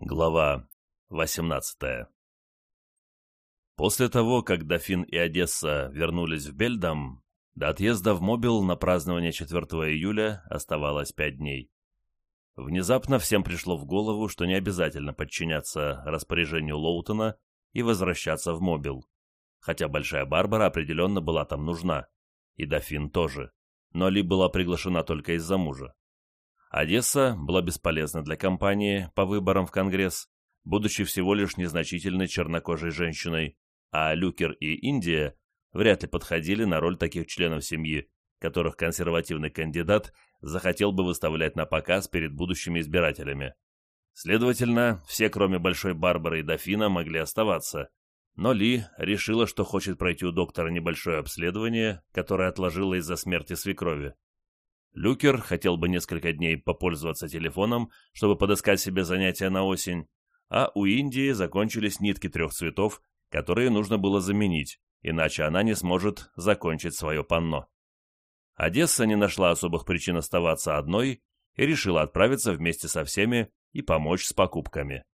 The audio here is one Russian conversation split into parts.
Глава 18 После того, как Дофин и Одесса вернулись в Бельдам, до отъезда в Мобил на празднование 4 июля оставалось пять дней. Внезапно всем пришло в голову, что не обязательно подчиняться распоряжению Лоутона и возвращаться в Мобил, хотя Большая Барбара определенно была там нужна, и Дофин тоже, но Ли была приглашена только из-за мужа. Одесса была бесполезна для кампании по выборам в Конгресс, будучи всего лишь незначительной чернокожей женщиной, а Люкер и Индия вряд ли подходили на роль таких членов семьи, которых консервативный кандидат захотел бы выставлять на показ перед будущими избирателями. Следовательно, все, кроме Большой Барбары и Дофина, могли оставаться, но Ли решила, что хочет пройти у доктора небольшое обследование, которое отложила из-за смерти свекрови. Люкер хотел бы несколько дней попользоваться телефоном, чтобы подыскать себе занятия на осень, а у Индии закончились нитки трех цветов, которые нужно было заменить, иначе она не сможет закончить свое панно. Одесса не нашла особых причин оставаться одной и решила отправиться вместе со всеми и помочь с покупками.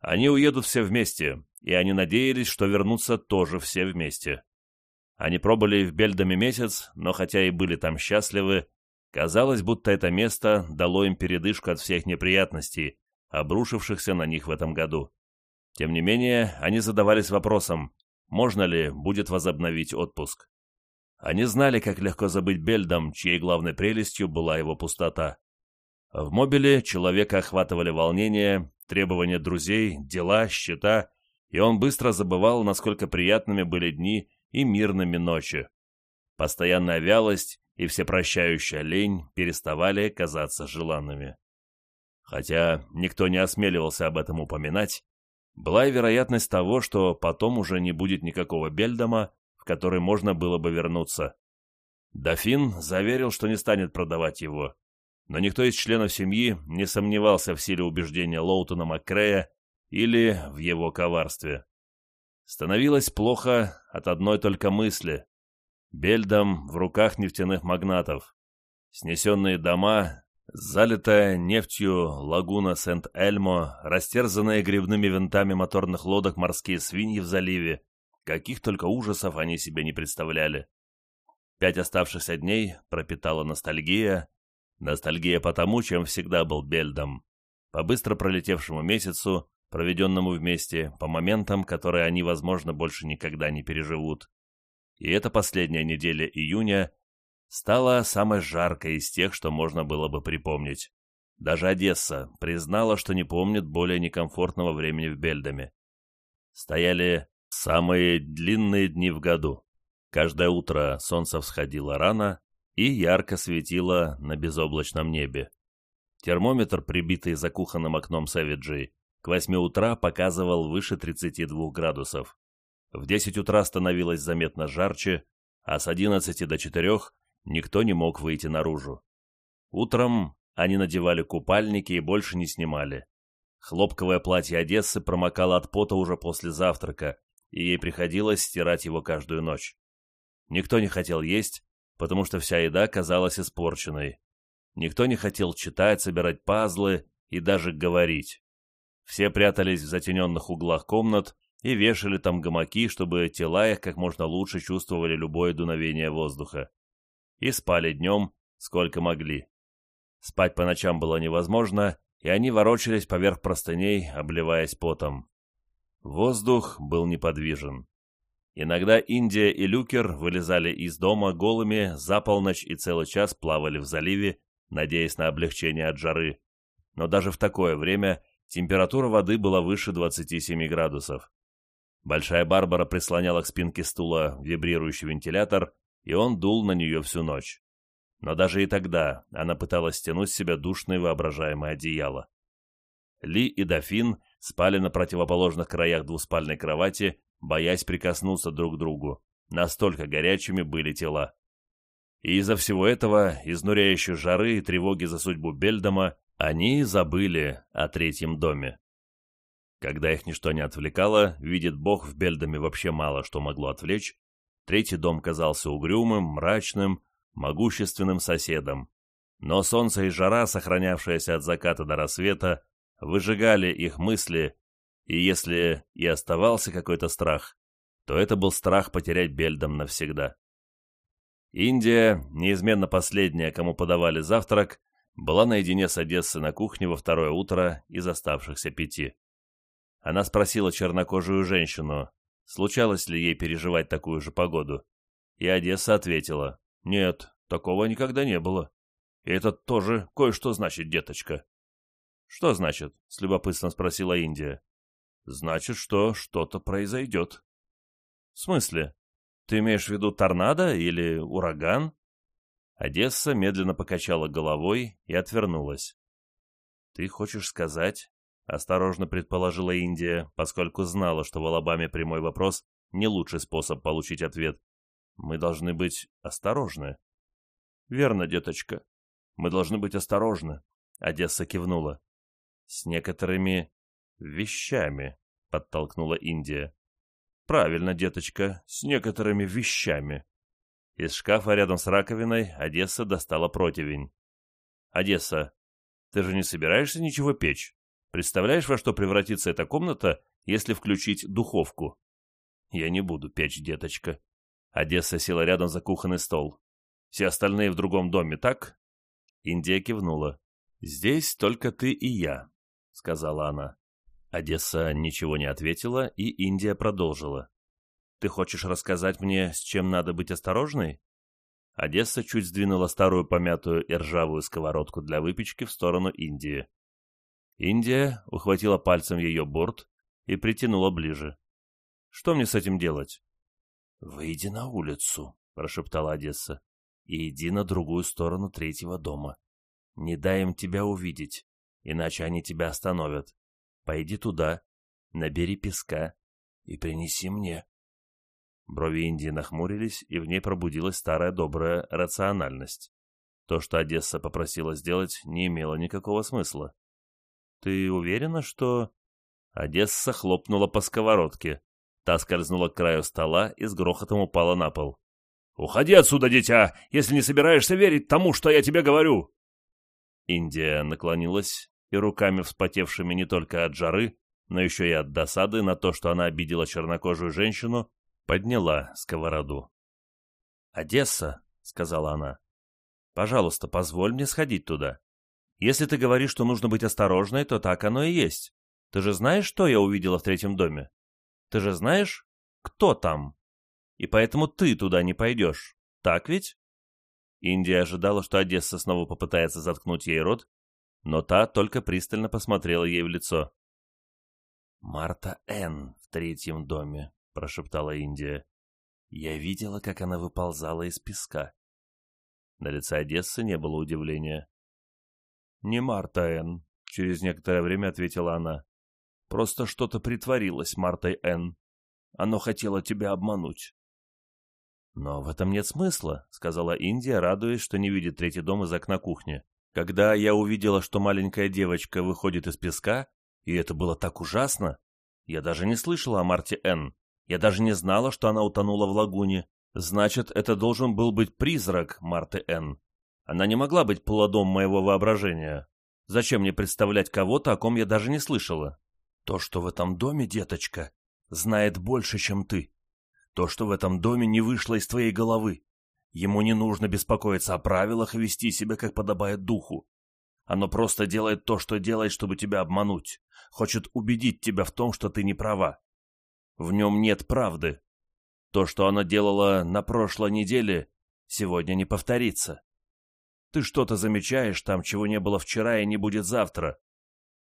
Они уедут все вместе, и они надеялись, что вернутся тоже все вместе. Они пробыли в Бельдаме месяц, но хотя и были там счастливы, Казалось, будто это место дало им передышку от всех неприятностей, обрушившихся на них в этом году. Тем не менее, они задавались вопросом, можно ли будет возобновить отпуск. Они знали, как легко забыть Бельдом, чьей главной прелестью была его пустота. В мобиле человека охватывали волнения, требования друзей, дела, счета, и он быстро забывал, насколько приятными были дни и мирными ночи. Постоянная вялость и всепрощающая лень переставали казаться желанными. Хотя никто не осмеливался об этом упоминать, была и вероятность того, что потом уже не будет никакого Бельдома, в который можно было бы вернуться. Дофин заверил, что не станет продавать его, но никто из членов семьи не сомневался в силе убеждения Лоутона Маккрея или в его коварстве. Становилось плохо от одной только мысли. Бельдом в руках нефтяных магнатов. Снесенные дома, залитая нефтью лагуна Сент-Эльмо, растерзанные грибными винтами моторных лодок морские свиньи в заливе. Каких только ужасов они себе не представляли. Пять оставшихся дней пропитала ностальгия. Ностальгия по тому, чем всегда был Бельдом. По быстро пролетевшему месяцу, проведенному вместе, по моментам, которые они, возможно, больше никогда не переживут и эта последняя неделя июня стала самой жаркой из тех, что можно было бы припомнить. Даже Одесса признала, что не помнит более некомфортного времени в Бельдаме. Стояли самые длинные дни в году. Каждое утро солнце всходило рано и ярко светило на безоблачном небе. Термометр, прибитый за кухонным окном Сэвиджей, к восьми утра показывал выше 32 градусов. В 10 утра становилось заметно жарче, а с 11 до 4 никто не мог выйти наружу. Утром они надевали купальники и больше не снимали. Хлопковое платье Одессы промокало от пота уже после завтрака, и ей приходилось стирать его каждую ночь. Никто не хотел есть, потому что вся еда казалась испорченной. Никто не хотел читать, собирать пазлы и даже говорить. Все прятались в затененных углах комнат и вешали там гамаки, чтобы тела их как можно лучше чувствовали любое дуновение воздуха. И спали днем, сколько могли. Спать по ночам было невозможно, и они ворочались поверх простыней, обливаясь потом. Воздух был неподвижен. Иногда Индия и Люкер вылезали из дома голыми за полночь и целый час плавали в заливе, надеясь на облегчение от жары. Но даже в такое время температура воды была выше 27 градусов. Большая Барбара прислоняла к спинке стула вибрирующий вентилятор, и он дул на нее всю ночь. Но даже и тогда она пыталась стянуть с себя душное воображаемое одеяло. Ли и Дофин спали на противоположных краях двуспальной кровати, боясь прикоснуться друг к другу. Настолько горячими были тела. И из-за всего этого, изнуряющей жары и тревоги за судьбу Бельдома, они забыли о третьем доме. Когда их ничто не отвлекало, видит Бог, в Бельдаме вообще мало что могло отвлечь, третий дом казался угрюмым, мрачным, могущественным соседом. Но солнце и жара, сохранявшаяся от заката до рассвета, выжигали их мысли, и если и оставался какой-то страх, то это был страх потерять Бельдом навсегда. Индия, неизменно последняя, кому подавали завтрак, была наедине с Одессой на кухне во второе утро из оставшихся пяти. Она спросила чернокожую женщину, случалось ли ей переживать такую же погоду, и Одесса ответила, «Нет, такого никогда не было. И это тоже кое-что значит, деточка». «Что значит?» — с любопытством спросила Индия. «Значит, что что-то произойдет». «В смысле? Ты имеешь в виду торнадо или ураган?» Одесса медленно покачала головой и отвернулась. «Ты хочешь сказать?» — осторожно предположила Индия, поскольку знала, что в Алабаме прямой вопрос — не лучший способ получить ответ. «Мы должны быть осторожны». «Верно, деточка. Мы должны быть осторожны», — Одесса кивнула. «С некоторыми вещами», — подтолкнула Индия. «Правильно, деточка, с некоторыми вещами». Из шкафа рядом с раковиной Одесса достала противень. «Одесса, ты же не собираешься ничего печь? Представляешь, во что превратится эта комната, если включить духовку?» «Я не буду печь, деточка». Одесса села рядом за кухонный стол. «Все остальные в другом доме, так?» Индия кивнула. «Здесь только ты и я», — сказала она. Одесса ничего не ответила, и Индия продолжила. «Ты хочешь рассказать мне, с чем надо быть осторожной?» Одесса чуть сдвинула старую помятую и ржавую сковородку для выпечки в сторону Индии. Индия ухватила пальцем ее борт и притянула ближе. «Что мне с этим делать?» «Выйди на улицу», — прошептала Одесса, — «и иди на другую сторону третьего дома. Не дай им тебя увидеть, иначе они тебя остановят. Пойди туда, набери песка и принеси мне». Брови Индии нахмурились, и в ней пробудилась старая добрая рациональность. То, что Одесса попросила сделать, не имело никакого смысла. «Ты уверена, что...» Одесса хлопнула по сковородке. Та скользнула к краю стола и с грохотом упала на пол. «Уходи отсюда, дитя, если не собираешься верить тому, что я тебе говорю!» Индия наклонилась и руками, вспотевшими не только от жары, но еще и от досады на то, что она обидела чернокожую женщину, подняла сковороду. «Одесса», — сказала она, — «пожалуйста, позволь мне сходить туда. Если ты говоришь, что нужно быть осторожной, то так оно и есть. Ты же знаешь, что я увидела в третьем доме? Ты же знаешь, кто там? И поэтому ты туда не пойдешь, так ведь?» Индия ожидала, что Одесса снова попытается заткнуть ей рот, но та только пристально посмотрела ей в лицо. «Марта Н. в третьем доме», — прошептала Индия. «Я видела, как она выползала из песка». На лице Одессы не было удивления. «Не Марта Н», — через некоторое время ответила она. «Просто что-то притворилось Мартой Н. Оно хотело тебя обмануть». «Но в этом нет смысла», — сказала Индия, радуясь, что не видит третий дом из окна кухни. Когда я увидела, что маленькая девочка выходит из песка, и это было так ужасно, я даже не слышала о Марте Н. Я даже не знала, что она утонула в лагуне. Значит, это должен был быть призрак Марты Н. Она не могла быть плодом моего воображения. Зачем мне представлять кого-то, о ком я даже не слышала? То, что в этом доме, деточка, знает больше, чем ты. То, что в этом доме не вышло из твоей головы. Ему не нужно беспокоиться о правилах и вести себя, как подобает духу. Оно просто делает то, что делает, чтобы тебя обмануть. Хочет убедить тебя в том, что ты не права. В нем нет правды. То, что оно делало на прошлой неделе, сегодня не повторится. Ты что-то замечаешь там, чего не было вчера и не будет завтра.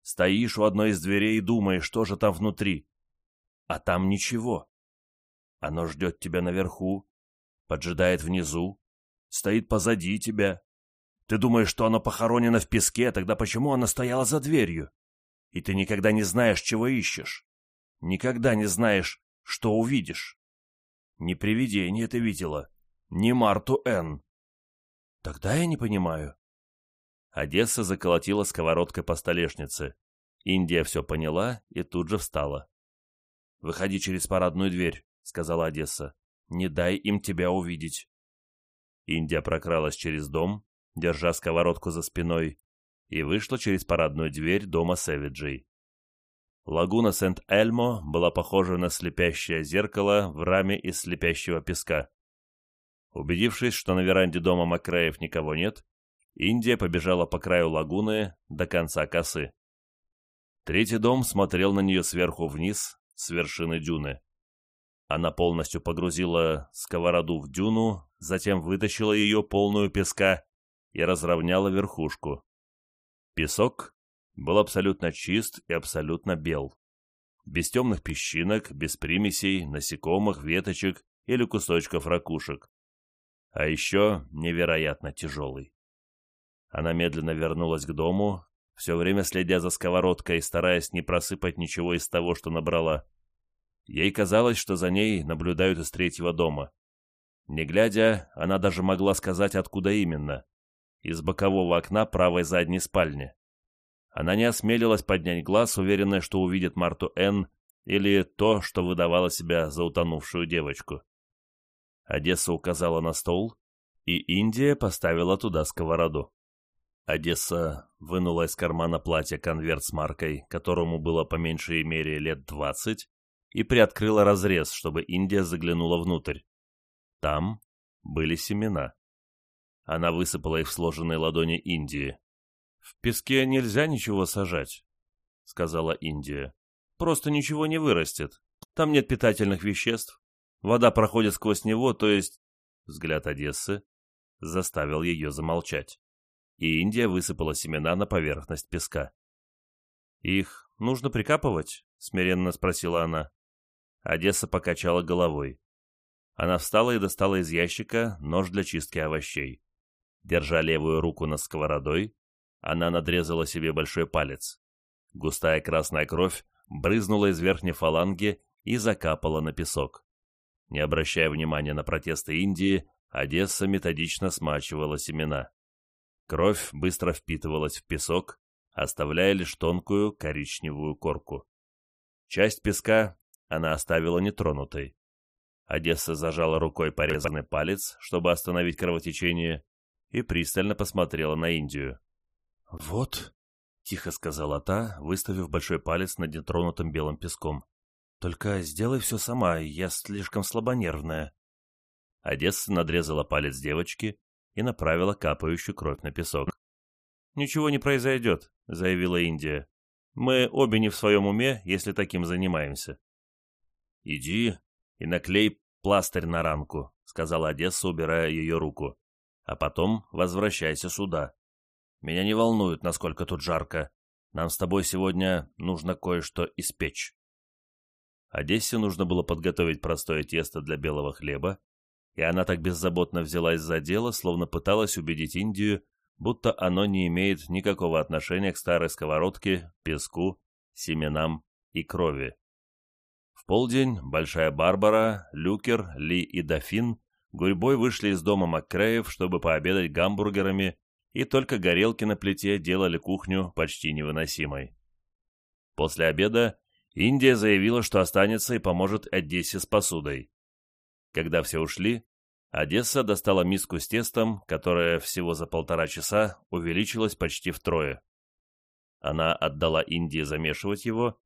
Стоишь у одной из дверей и думаешь, что же там внутри. А там ничего. Оно ждет тебя наверху, поджидает внизу, стоит позади тебя. Ты думаешь, что оно похоронено в песке, тогда почему оно стояло за дверью? И ты никогда не знаешь, чего ищешь. Никогда не знаешь, что увидишь. Не привидение ты видела, не Марту Н. Тогда я не понимаю. Одесса заколотила сковородкой по столешнице. Индия все поняла и тут же встала. «Выходи через парадную дверь», — сказала Одесса. Не дай им тебя увидеть. Индия прокралась через дом, держа сковородку за спиной, и вышла через парадную дверь дома Сэвиджей. Лагуна Сент-Эльмо была похожа на слепящее зеркало в раме из слепящего песка. Убедившись, что на веранде дома Макраев никого нет, Индия побежала по краю лагуны до конца косы. Третий дом смотрел на нее сверху вниз, с вершины дюны. Она полностью погрузила сковороду в дюну, затем вытащила ее полную песка и разровняла верхушку. Песок был абсолютно чист и абсолютно бел. Без темных песчинок, без примесей, насекомых, веточек или кусочков ракушек. А еще невероятно тяжелый. Она медленно вернулась к дому, все время следя за сковородкой и стараясь не просыпать ничего из того, что набрала. Ей казалось, что за ней наблюдают из третьего дома. Не глядя, она даже могла сказать, откуда именно. Из бокового окна правой задней спальни. Она не осмелилась поднять глаз, уверенная, что увидит Марту Н. или то, что выдавало себя за утонувшую девочку. Одесса указала на стол, и Индия поставила туда сковороду. Одесса вынула из кармана платья конверт с маркой, которому было по меньшей мере лет двадцать, и приоткрыла разрез, чтобы Индия заглянула внутрь. Там были семена. Она высыпала их в сложенные ладони Индии. «В песке нельзя ничего сажать», — сказала Индия. «Просто ничего не вырастет. Там нет питательных веществ. Вода проходит сквозь него, то есть...» Взгляд Одессы заставил ее замолчать. И Индия высыпала семена на поверхность песка. «Их нужно прикапывать?» — смиренно спросила она. Одесса покачала головой. Она встала и достала из ящика нож для чистки овощей. Держа левую руку над сковородой, она надрезала себе большой палец. Густая красная кровь брызнула из верхней фаланги и закапала на песок. Не обращая внимания на протесты Индии, Одесса методично смачивала семена. Кровь быстро впитывалась в песок, оставляя лишь тонкую коричневую корку. Часть песка она оставила нетронутой. Одесса зажала рукой порезанный палец, чтобы остановить кровотечение, и пристально посмотрела на Индию. «Вот», — тихо сказала та, выставив большой палец над нетронутым белым песком. «Только сделай все сама, я слишком слабонервная». Одесса надрезала палец девочки и направила капающую кровь на песок. «Ничего не произойдет», — заявила Индия. «Мы обе не в своем уме, если таким занимаемся». «Иди и наклей пластырь на ранку», — сказала Одесса, убирая ее руку. «А потом возвращайся сюда. Меня не волнует, насколько тут жарко. Нам с тобой сегодня нужно кое-что испечь. Одессе нужно было подготовить простое тесто для белого хлеба, и она так беззаботно взялась за дело, словно пыталась убедить Индию, будто оно не имеет никакого отношения к старой сковородке, песку, семенам и крови. В полдень Большая Барбара, Люкер, Ли и Дофин гурьбой вышли из дома Маккреев, чтобы пообедать гамбургерами и только горелки на плите делали кухню почти невыносимой. После обеда Индия заявила, что останется и поможет Одессе с посудой. Когда все ушли, Одесса достала миску с тестом, которая всего за полтора часа увеличилась почти втрое. Она отдала Индии замешивать его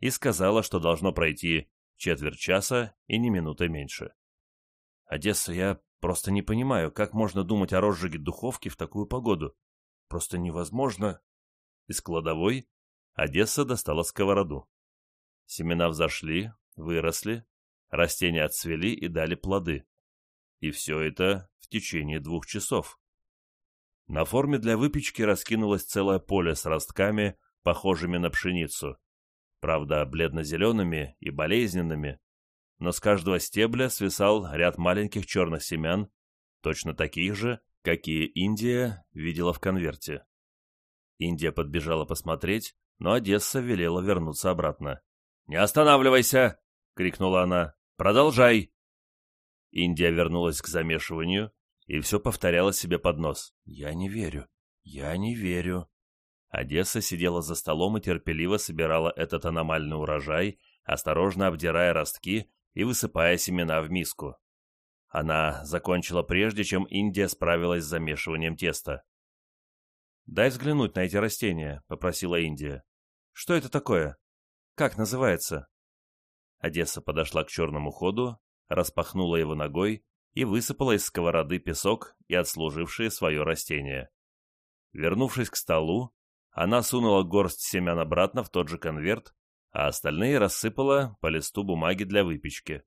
и сказала, что должно пройти четверть часа и не минуты меньше. «Одесса, я Просто не понимаю, как можно думать о розжиге духовки в такую погоду. Просто невозможно. Из кладовой Одесса достала сковороду. Семена взошли, выросли, растения отцвели и дали плоды. И все это в течение двух часов. На форме для выпечки раскинулось целое поле с ростками, похожими на пшеницу. Правда, бледно-зелеными и болезненными, но с каждого стебля свисал ряд маленьких черных семян, точно таких же, какие Индия видела в конверте. Индия подбежала посмотреть, но Одесса велела вернуться обратно. «Не останавливайся!» — крикнула она. «Продолжай!» Индия вернулась к замешиванию и все повторяла себе под нос. «Я не верю! Я не верю!» Одесса сидела за столом и терпеливо собирала этот аномальный урожай, осторожно обдирая ростки и высыпая семена в миску. Она закончила прежде, чем Индия справилась с замешиванием теста. «Дай взглянуть на эти растения», — попросила Индия. «Что это такое? Как называется?» Одесса подошла к черному ходу, распахнула его ногой и высыпала из сковороды песок и отслужившие свое растение. Вернувшись к столу, она сунула горсть семян обратно в тот же конверт, а остальные рассыпала по листу бумаги для выпечки.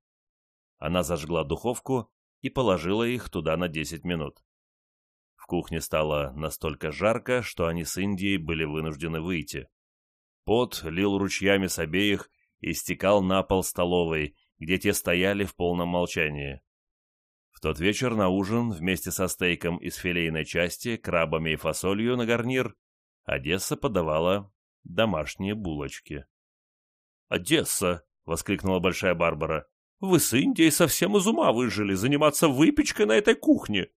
Она зажгла духовку и положила их туда на 10 минут. В кухне стало настолько жарко, что они с Индией были вынуждены выйти. Пот лил ручьями с обеих и стекал на пол столовой, где те стояли в полном молчании. В тот вечер на ужин вместе со стейком из филейной части, крабами и фасолью на гарнир Одесса подавала домашние булочки. «Одесса!» — воскликнула Большая Барбара. «Вы с Индией совсем из ума выжили заниматься выпечкой на этой кухне.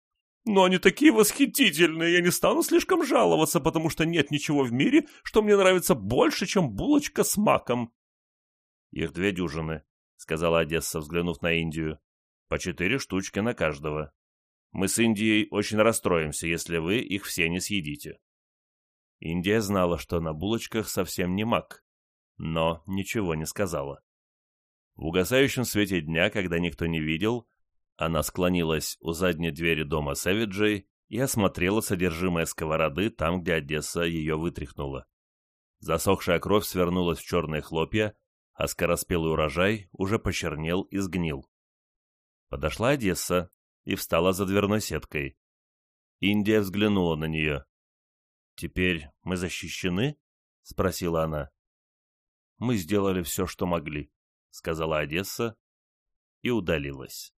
Но они такие восхитительные, я не стану слишком жаловаться, потому что нет ничего в мире, что мне нравится больше, чем булочка с маком». «Их две дюжины», — сказала Одесса, взглянув на Индию. «По четыре штучки на каждого. Мы с Индией очень расстроимся, если вы их все не съедите». Индия знала, что на булочках совсем не мак, но ничего не сказала. В угасающем свете дня, когда никто не видел, она склонилась у задней двери дома Сэвиджей и осмотрела содержимое сковороды там, где Одесса ее вытряхнула. Засохшая кровь свернулась в черные хлопья, а скороспелый урожай уже почернел и сгнил. Подошла Одесса и встала за дверной сеткой. Индия взглянула на нее. «Теперь мы защищены?» — спросила она. «Мы сделали все, что могли», — сказала Одесса и удалилась.